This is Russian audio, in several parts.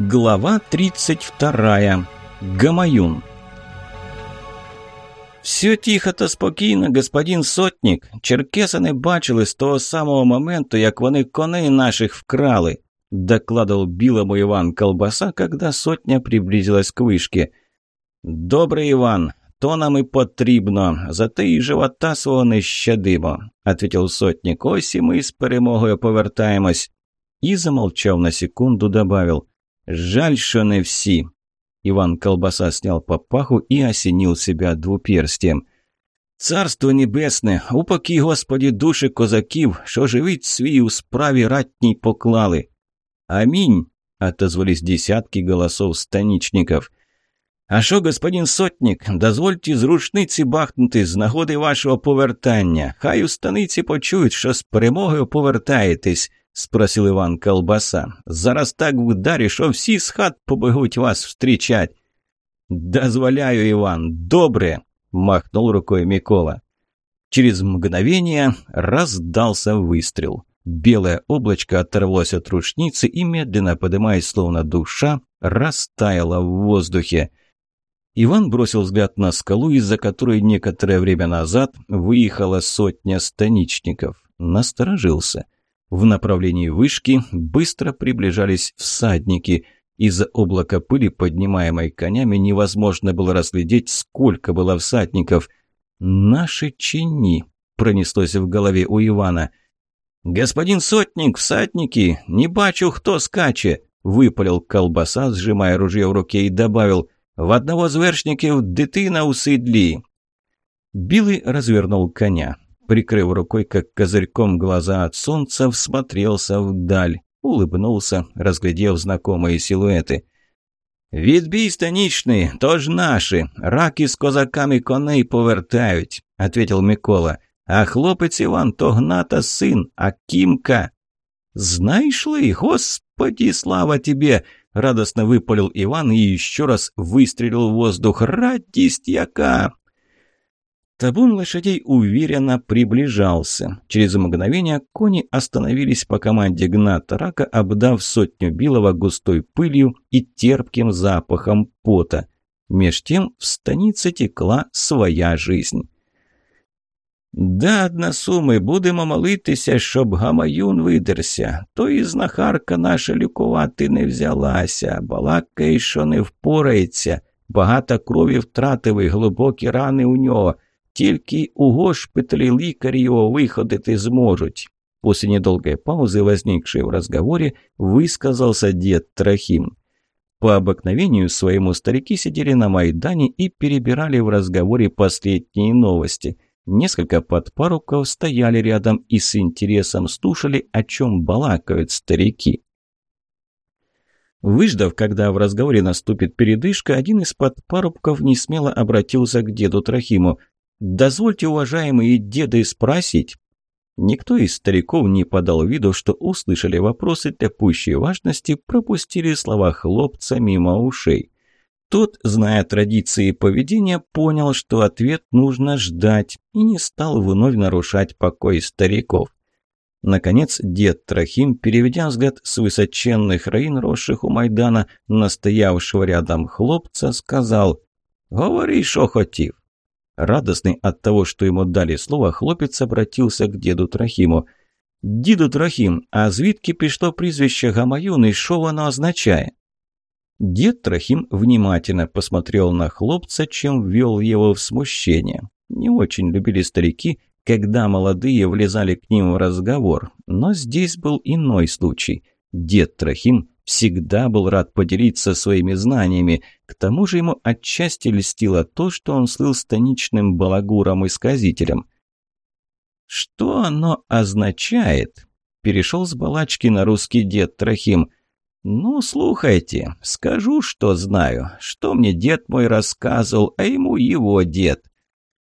Глава 32. Гамаюн. «Все тихо та спокійно, господин сотник. Черкеса не бачили з того самого моменту, як вони коней наших вкрали», докладывал Білому Іван Колбаса, когда сотня приблизилась к вишке. «Добре, Іван, то нам і потрібно, зате і живота свого не щадимо», ответил сотник. «Ось і ми з перемогою повертаємось». І замолчав на секунду, добавил. «Жаль, що не всі». Иван Колбаса снял папаху и осенил себя двуперстием. «Царство небесне, упокій, Господі, душі козаків, що живіть свій у справі ратній поклали». «Аминь», – отозвались десятки голосов станичников. «А що, господин сотник, дозвольте з рушниці бахнути з нагоди вашого повертання. Хай у станиці почують, що з перемогою повертаєтесь». – спросил Іван Колбаса. «Зараз так вдарі, що всі з хат побегуть вас встречать». «Дозволяю, Иван, добре!» – махнул рукой Микола. Через мгновение раздался выстрел. Белое облачко оторвалось от рушницы и, медленно поднимаясь, словно душа, растаяло в воздухе. Иван бросил взгляд на скалу, из-за которой некоторое время назад выехала сотня станичников. Насторожился – в направлении вышки быстро приближались всадники. Из-за облака пыли, поднимаемой конями, невозможно было разглядеть, сколько было всадников. «Наши чини!» – пронеслось в голове у Ивана. «Господин сотник, всадники! Не бачу, кто скаче!» – выпалил колбаса, сжимая ружье в руке, и добавил «В одного з вершників дитина у седлі!» Билый развернул коня прикрыв рукой, как козырьком глаза от солнца, всмотрелся вдаль, улыбнулся, разглядев знакомые силуэты. «Відбій станічний, тож наші, раки з козаками коней повертають», – ответил Микола. «А хлопець Іван то гната син, а Кімка». «Знайшли, господи, слава тебе!» – радостно выпалил Иван и еще раз выстрелил в воздух. «Радість яка!» Табун лошадей уверенно приближался. Через мгновение кони остановились по команде Гната Рака, обдав сотню Билова густой пылью и терпким запахом пота. Меж тем в станице текла своя жизнь. Да, односуми, будемо молитися, щоб гамаюн видерся. То і знахарка наша лікувати не взялася, балакає, що не впорається. Багато крові втратив і глибокі рани у нього – тільки у госпиталі лікарі його виходити зможуть. После недолгой паузы, возникшей в разговоре, высказался дед Трохим. По обыкновению своему старики сидели на Майдане и перебирали в разговоре последние новости. Несколько подпаруков стояли рядом и с интересом слушали, о чем балакают старики. Выждав, когда в разговоре наступит передышка, один из подпарубков несмело обратился к деду Трохиму – «Дозвольте, уважаемые деды, спросить». Никто из стариков не подал виду, что услышали вопросы для пущей важности, пропустили слова хлопца мимо ушей. Тот, зная традиции поведения, понял, что ответ нужно ждать, и не стал вновь нарушать покой стариков. Наконец, дед Трохим, переведя взгляд с высоченных раин, росших у Майдана, настоявшего рядом хлопца, сказал «Говори, что хотів». Радостный от того, что ему дали слово, хлопец обратился к деду Трохиму. «Діду Трохим, а звідки пішло прізвище Гамаюн и що воно означає?» Дед Трохим внимательно посмотрел на хлопца, чем ввел его в смущение. Не очень любили старики, когда молодые влезали к ним в разговор, но здесь был иной случай. Дед Трохим всегда был рад поделиться своими знаниями. К тому же ему отчасти льстило то, что он слыл станичным балагуром и сказителем. «Что оно означает?» – перешел с балачки на русский дед Трохим. «Ну, слухайте, скажу, что знаю, что мне дед мой рассказывал, а ему его дед».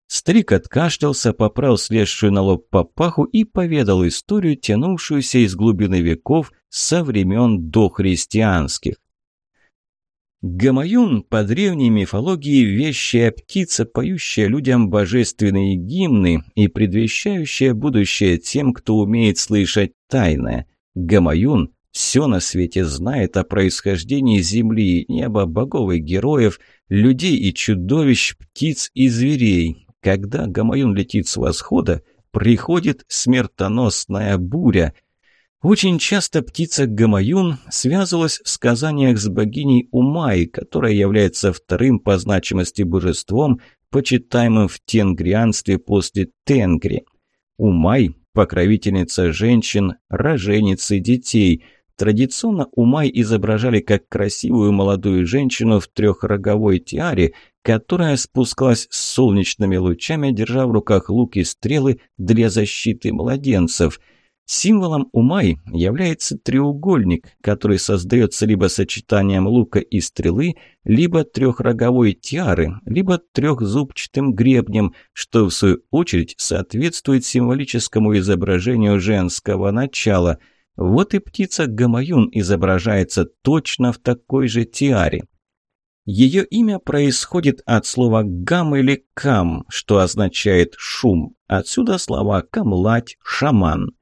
Старик откашлялся, поправил слезшую на лоб папаху и поведал историю, тянувшуюся из глубины веков со времен дохристианских. Гамаюн по древней мифологии вещая птица, поющая людям божественные гимны и предвещающая будущее тем, кто умеет слышать тайное. Гамаюн – все на свете знает о происхождении земли и неба, богов и героев, людей и чудовищ, птиц и зверей. Когда Гамаюн летит с восхода, приходит смертоносная буря. Очень часто птица Гамаюн связывалась в сказаниях с богиней Умай, которая является вторым по значимости божеством, почитаемым в тенгрианстве после Тенгри. Умай – покровительница женщин, роженицы детей – Традиционно Умай изображали как красивую молодую женщину в трехроговой тиаре, которая спускалась с солнечными лучами, держа в руках лук и стрелы для защиты младенцев. Символом Умай является треугольник, который создается либо сочетанием лука и стрелы, либо трехроговой тиары, либо трехзубчатым гребнем, что в свою очередь соответствует символическому изображению женского начала – вот и птица Гамаюн изображается точно в такой же тиаре. Ее имя происходит от слова «гам» или «кам», что означает «шум». Отсюда слова «камлать», «шаман».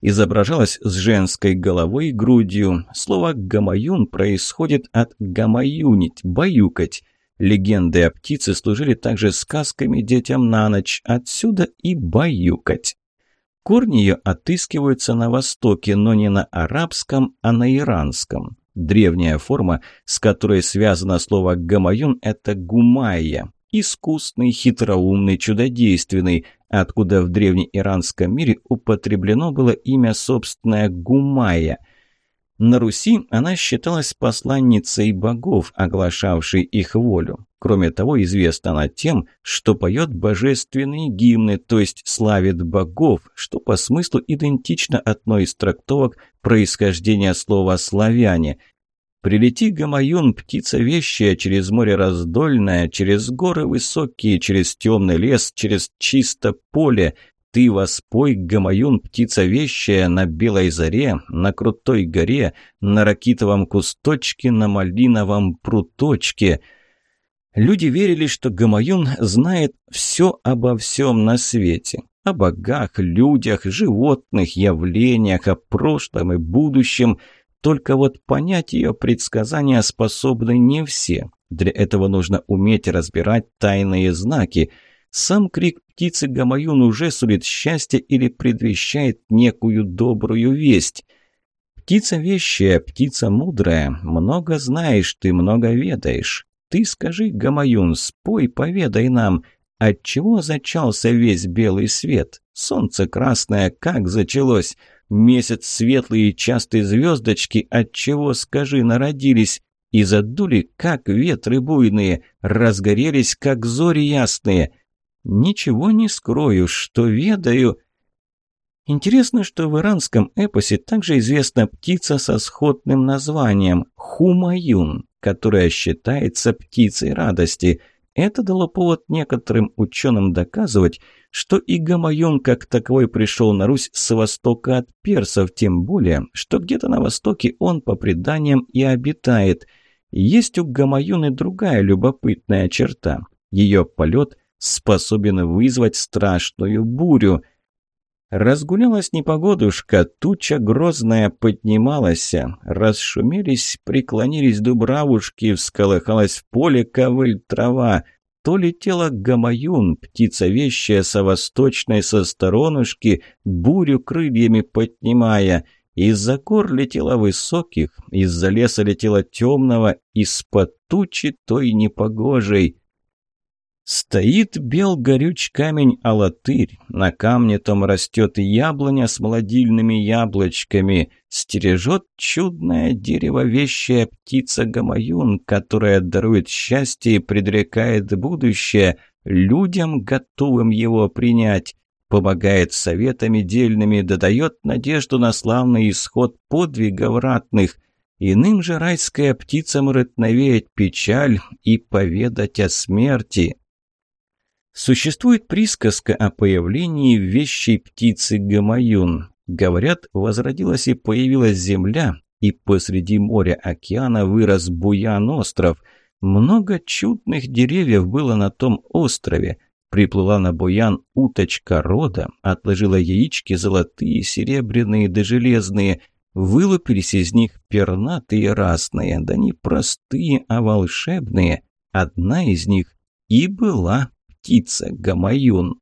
Изображалась с женской головой и грудью. Слово «гамаюн» происходит от «гамаюнить», «баюкать». Легенды о птице служили также сказками детям на ночь. Отсюда и «баюкать». Корни ее отыскиваются на Востоке, но не на арабском, а на иранском. Древняя форма, с которой связано слово «гамаюн» – это «гумайя». Искусный, хитроумный, чудодейственный, откуда в древнеиранском мире употреблено было имя собственное «гумайя». На Руси она считалась посланницей богов, оглашавшей их волю. Кроме того, известна она тем, что поет божественные гимны, то есть славит богов, что по смыслу идентично одной из трактовок происхождения слова «славяне». Прилети, Гамаюн, птица вещая, через море раздольное, через горы высокие, через темный лес, через чисто поле. Ты воспой, Гамаюн, птица вещая, на белой заре, на крутой горе, на ракитовом кусточке, на малиновом пруточке — Люди верили, что Гамаюн знает все обо всем на свете. О богах, людях, животных, явлениях, о прошлом и будущем. Только вот понять ее предсказания способны не все. Для этого нужно уметь разбирать тайные знаки. Сам крик птицы Гамаюн уже сулит счастье или предвещает некую добрую весть. Птица вещая, птица мудрая, много знаешь ты, много ведаешь. Ты скажи, Гамаюн, спой, поведай нам, отчего зачался весь белый свет? Солнце красное как зачалось? Месяц светлые и частые звездочки, отчего, скажи, народились? И задули, как ветры буйные, разгорелись, как зори ясные. Ничего не скрою, что ведаю... Интересно, что в иранском эпосе также известна птица со сходным названием – Хумаюн которая считается птицей радости. Это дало повод некоторым ученым доказывать, что и Гамаюн как таковой пришел на Русь с востока от персов, тем более, что где-то на востоке он, по преданиям, и обитает. Есть у Гамаюны другая любопытная черта. Ее полет способен вызвать страшную бурю – Разгулялась непогодушка, туча грозная поднималась, расшумелись, преклонились дубравушки, всколыхалась в поле ковыль трава, то летела гамаюн, птица вещая со восточной со сторонушки, бурю крыльями поднимая. Из-за гор летела высоких, из-за леса летела темного, из-под тучи той непогожей. Стоит бел горюч камень алатырь, на камне том растет яблоня с молодильными яблочками, стережет чудное дерево вещая птица Гамаюн, которая дарует счастье и предрекает будущее. Людям, готовым его принять, помогает советами дельными, додает надежду на славный исход подвигов ратных, Иным же райская птица может навеять печаль и поведать о смерти. Существует присказка о появлении вещей птицы Гамаюн. Говорят, возродилась и появилась земля, и посреди моря океана вырос Буян-остров. Много чудных деревьев было на том острове. Приплыла на Буян уточка рода, отложила яички золотые, серебряные да железные. Вылупились из них пернатые разные, да не простые, а волшебные. Одна из них и была птица Гамаюн.